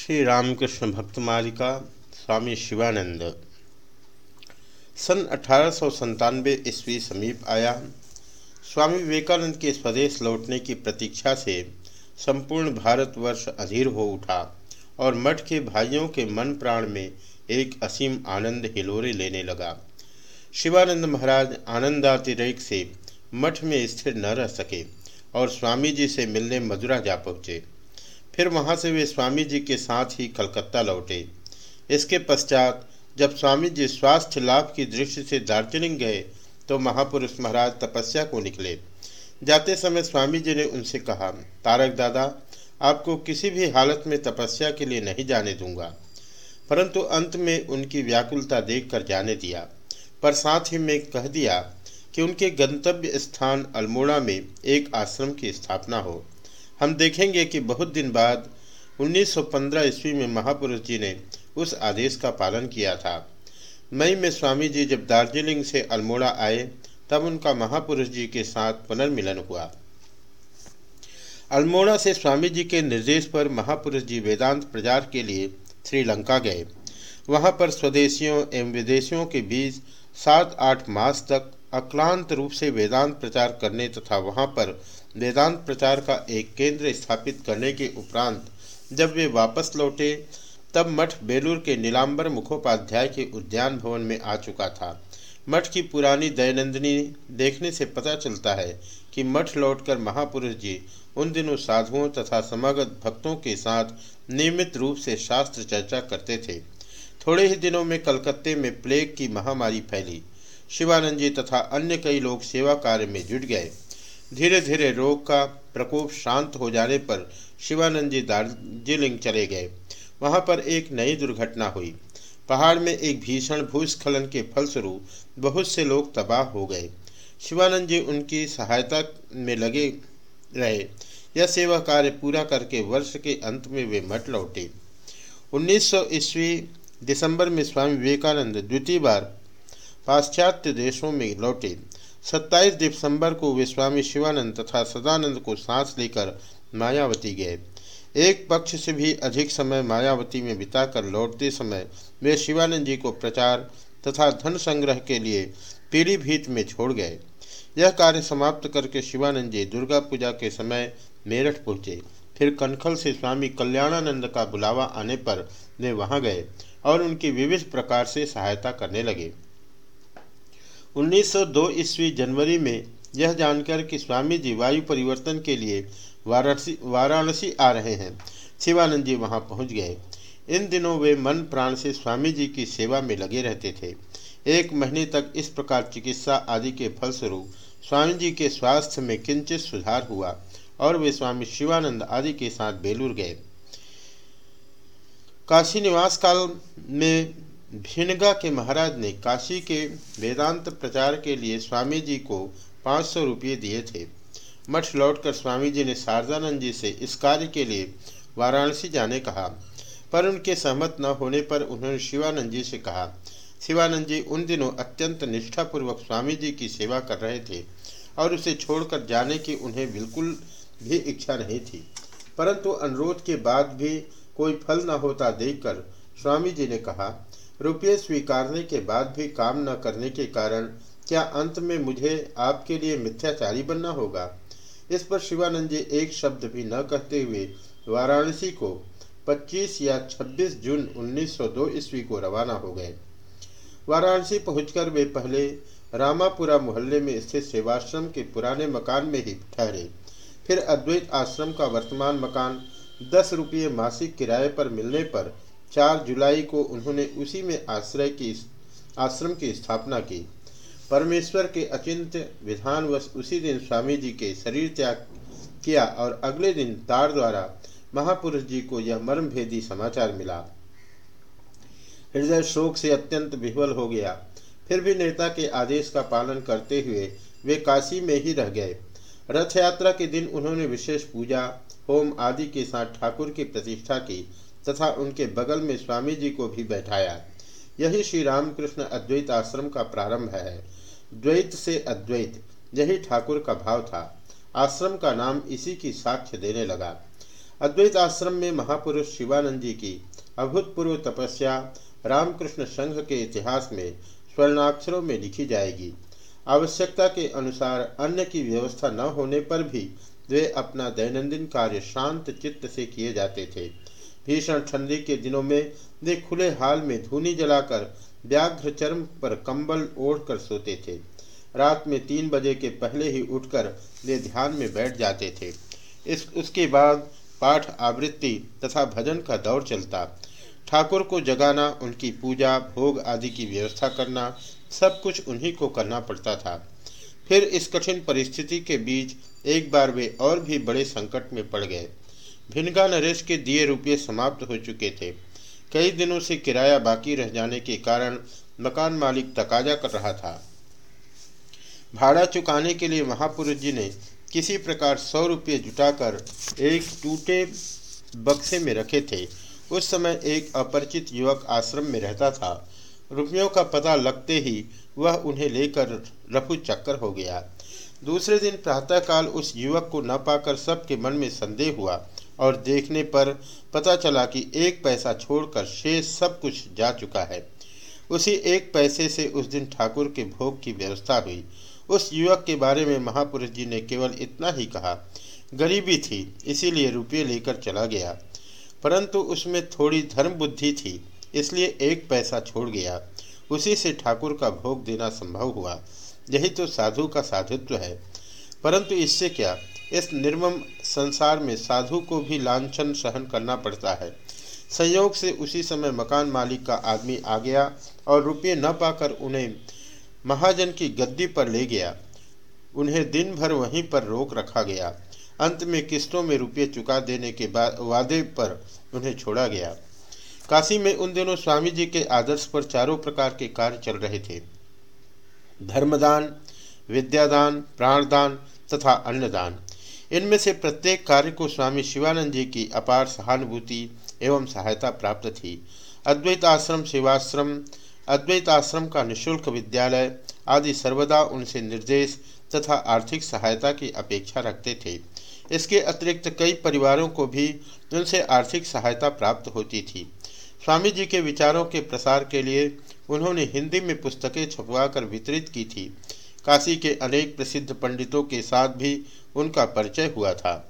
श्री रामकृष्ण भक्त मालिका स्वामी शिवानंद। सन अठारह सौ ईस्वी समीप आया। स्वामी विवेकानंद के स्वदेश लौटने की प्रतीक्षा से संपूर्ण भारतवर्ष अधीर हो उठा और मठ के भाइयों के मन प्राण में एक असीम आनंद हिलोरे लेने लगा। शिवानंद महाराज आनंदातिरेक से मठ में स्थिर न रह सके और स्वामी जी से मिलने मदुरा जा पहुँचे। फिर वहाँ से वे स्वामी जी के साथ ही कलकत्ता लौटे। इसके पश्चात, जब स्वामी जी स्वास्थ्य लाभ की दृष्टि से दार्जिलिंग गए तो महापुरुष महाराज तपस्या को निकले। जाते समय स्वामी जी ने उनसे कहा, तारक दादा, आपको किसी भी हालत में तपस्या के लिए नहीं जाने दूँगा। परंतु अंत में उनकी व्याकुलता देखकर जाने दिया। पर साथ ही में कह दिया कि उनके गंतव्य स्थान अल्मोड़ा में एक आश्रम की स्थापना हो। हम देखेंगे कि बहुत दिन बाद 1915 ईस्वी में महापुरुष जी ने उस आदेश का पालन किया था। मई में स्वामी जी जब दार्जिलिंग से अल्मोड़ा आए, तब उनका महापुरुष जी के साथ पुनर्मिलन हुआ। अल्मोड़ा से स्वामी जी के निर्देश पर महापुरुष जी वेदांत प्रचार के लिए श्रीलंका गए। वहाँ पर स्वदेशियों एवं विदेशियों के बीच सात आठ मास तक अक्लांत रूप से वेदांत प्रचार करने तथा वहाँ पर वेदांत प्रचार का एक केंद्र स्थापित करने के उपरांत जब वे वापस लौटे, तब मठ बेलूर के नीलांबर मुखोपाध्याय के उद्यान भवन में आ चुका था। मठ की पुरानी दैनंदिनी देखने से पता चलता है कि मठ लौटकर महापुरुष जी उन दिनों साधुओं तथा समागत भक्तों के साथ नियमित रूप से शास्त्र चर्चा करते थे। थोड़े ही दिनों में कलकत्ते में प्लेग की महामारी फैली। शिवानंद जी तथा अन्य कई लोग सेवा कार्य में जुट गए। धीरे धीरे रोग का प्रकोप शांत हो जाने पर शिवानंद जी दार्जिलिंग चले गए। वहाँ पर एक नई दुर्घटना हुई। पहाड़ में एक भीषण भूस्खलन के फलस्वरूप बहुत से लोग तबाह हो गए। शिवानंद जी उनकी सहायता में लगे रहे। यह सेवा कार्य पूरा करके वर्ष के अंत में वे मठ लौटे। 1900 ईस्वी दिसंबर में स्वामी विवेकानंद द्वितीय बार पाश्चात्य देशों में लौटे। 27 दिसंबर को वे स्वामी शिवानंद तथा सदानंद को सांस लेकर मायावती गए। एक पक्ष से भी अधिक समय मायावती में बिताकर लौटते समय वे शिवानंद जी को प्रचार तथा धन संग्रह के लिए पीलीभीत में छोड़ गए। यह कार्य समाप्त करके शिवानंद जी दुर्गा पूजा के समय मेरठ पहुँचे। फिर कनखल से स्वामी कल्याणानंद का बुलावा आने पर वे वहाँ गए और उनकी विविध प्रकार से सहायता करने लगे। 1902 ईस्वी जनवरी में यह जानकर कि स्वामी जी वायु परिवर्तन के लिए वाराणसी वाराणसी आ रहे हैं। शिवानंद जी वहाँ पहुँच गए। इन दिनों वे मन प्राण से स्वामी जी की सेवा में लगे रहते थे। एक महीने तक इस प्रकार चिकित्सा आदि के फलस्वरूप स्वामी जी के स्वास्थ्य में किंचित सुधार हुआ और वे स्वामी शिवानंद आदि के साथ बेलूर गए। काशी निवास काल में भिनगा के महाराज ने काशी के वेदांत प्रचार के लिए स्वामी जी को पाँच सौ रुपये दिए थे। मठ लौटकर स्वामी जी ने शारदानंद जी से इस कार्य के लिए वाराणसी जाने कहा, पर उनके सहमत न होने पर उन्होंने शिवानंद जी से कहा, शिवानंद जी, उन दिनों अत्यंत निष्ठापूर्वक स्वामी जी की सेवा कर रहे थे और उसे छोड़कर जाने की उन्हें बिल्कुल भी इच्छा नहीं थी। परंतु अनुरोध के बाद भी कोई फल न होता देखकर स्वामी जी ने कहा रुपये स्वीकारने के बाद भी काम न करने के कारण क्या अंत में मुझे आपके लिए मिथ्याचारी बनना होगा? इस पर शिवानंद जी एक शब्द भी न कहते हुए वाराणसी को 25 या 26 जून 1902 ईस्वी को रवाना हो गए। वाराणसी पहुंचकर वे पहले रामापुरा मोहल्ले में स्थित सेवाश्रम के पुराने मकान में ही ठहरे। फिर अद्वैत आश्रम का वर्तमान मकान दस रुपये मासिक किराए पर मिलने पर चार जुलाई को उन्होंने उसी में आश्रय की, आश्रम की स्थापना की। परमेश्वर के अचिंत विधानवश उसी दिन स्वामी जी के शरीर त्याग किया और अगले दिन तार द्वारा महापुरुष जी को यह मर्मभेदी समाचार मिला। हृदय शोक से अत्यंत विह्वल हो गया। फिर भी नेता के आदेश का पालन करते हुए वे काशी में ही रह गए। रथ यात्रा के दिन उन्होंने विशेष पूजा, होम आदि के साथ ठाकुर की प्रतिष्ठा की। तथा उनके बगल में स्वामी जी को भी बैठाया। यही श्री रामकृष्ण अद्वैत आश्रम का प्रारंभ है। द्वैत से अद्वैत, यही ठाकुर का भाव था। आश्रम का नाम इसी की साक्ष्य देने लगा। अद्वैत आश्रम में महापुरुष शिवानंद जी की अभूतपूर्व तपस्या रामकृष्ण संघ के इतिहास में स्वर्णाक्षरों में लिखी जाएगी। आवश्यकता के अनुसार अन्य की व्यवस्था न होने पर भी वे अपना दैनंदिन कार्य शांत चित्त से किए जाते थे। भीषण ठंडी के दिनों में वे खुले हाल में धूनी जलाकर व्याघ्र चर्म पर कंबल ओढ़कर सोते थे। रात में तीन बजे के पहले ही उठकर वे ध्यान में बैठ जाते थे। इस, उसके बाद पाठ आवृत्ति तथा भजन का दौर चलता। ठाकुर को जगाना, उनकी पूजा, भोग आदि की व्यवस्था करना, सब कुछ उन्हीं को करना पड़ता था। फिर इस कठिन परिस्थिति के बीच एक बार वे और भी बड़े संकट में पड़ गए। भिनगा नरेश के दिए रुपये समाप्त हो चुके थे। कई दिनों से किराया बाकी रह जाने के कारण मकान मालिक तकाजा कर रहा था। भाड़ा चुकाने के लिए महापुरुष जी ने किसी प्रकार सौ रुपये जुटाकर एक टूटे बक्से में रखे थे। उस समय एक अपरिचित युवक आश्रम में रहता था। रुपयों का पता लगते ही वह उन्हें लेकर रफू चक्कर हो गया। दूसरे दिन प्रातःकाल उस युवक को न पाकर सबके मन में संदेह हुआ और देखने पर पता चला कि एक पैसा छोड़कर शेष सब कुछ जा चुका है। उसी एक पैसे से उस दिन ठाकुर के भोग की व्यवस्था हुई। उस युवक के बारे में महापुरुष जी ने केवल इतना ही कहा, गरीबी थी, इसीलिए रुपये लेकर चला गया। परंतु उसमें थोड़ी धर्म बुद्धि थी, इसलिए एक पैसा छोड़ गया। उसी से ठाकुर का भोग देना संभव हुआ। यही तो साधु का साधुत्व है। परंतु इससे क्या? इस निर्मम संसार में साधु को भी लाछन सहन करना पड़ता है। संयोग से उसी समय मकान मालिक का आदमी आ गया और रुपये न पाकर उन्हें महाजन की गद्दी पर ले गया। उन्हें दिन भर वहीं पर रोक रखा गया। अंत में किस्तों में रुपये चुका देने के बाद वादे पर उन्हें छोड़ा गया। काशी में उन दिनों स्वामी जी के आदर्श पर चारों प्रकार के कार्य चल रहे थे। धर्मदान, विद्यादान, प्राणदान तथा अन्नदान। इनमें से प्रत्येक कार्य को स्वामी शिवानंद जी की अपार सहानुभूति एवं सहायता प्राप्त थी। अद्वैत आश्रम शिवाश्रम अद्वैत आश्रम का निशुल्क विद्यालय आदि सर्वदा उनसे निर्देश तथा आर्थिक सहायता की अपेक्षा रखते थे। इसके अतिरिक्त कई परिवारों को भी उनसे आर्थिक सहायता प्राप्त होती थी। स्वामी जी के विचारों के प्रसार के लिए उन्होंने हिंदी में पुस्तकें छपवाकर वितरित की थी। काशी के अनेक प्रसिद्ध पंडितों के साथ भी उनका परिचय हुआ था।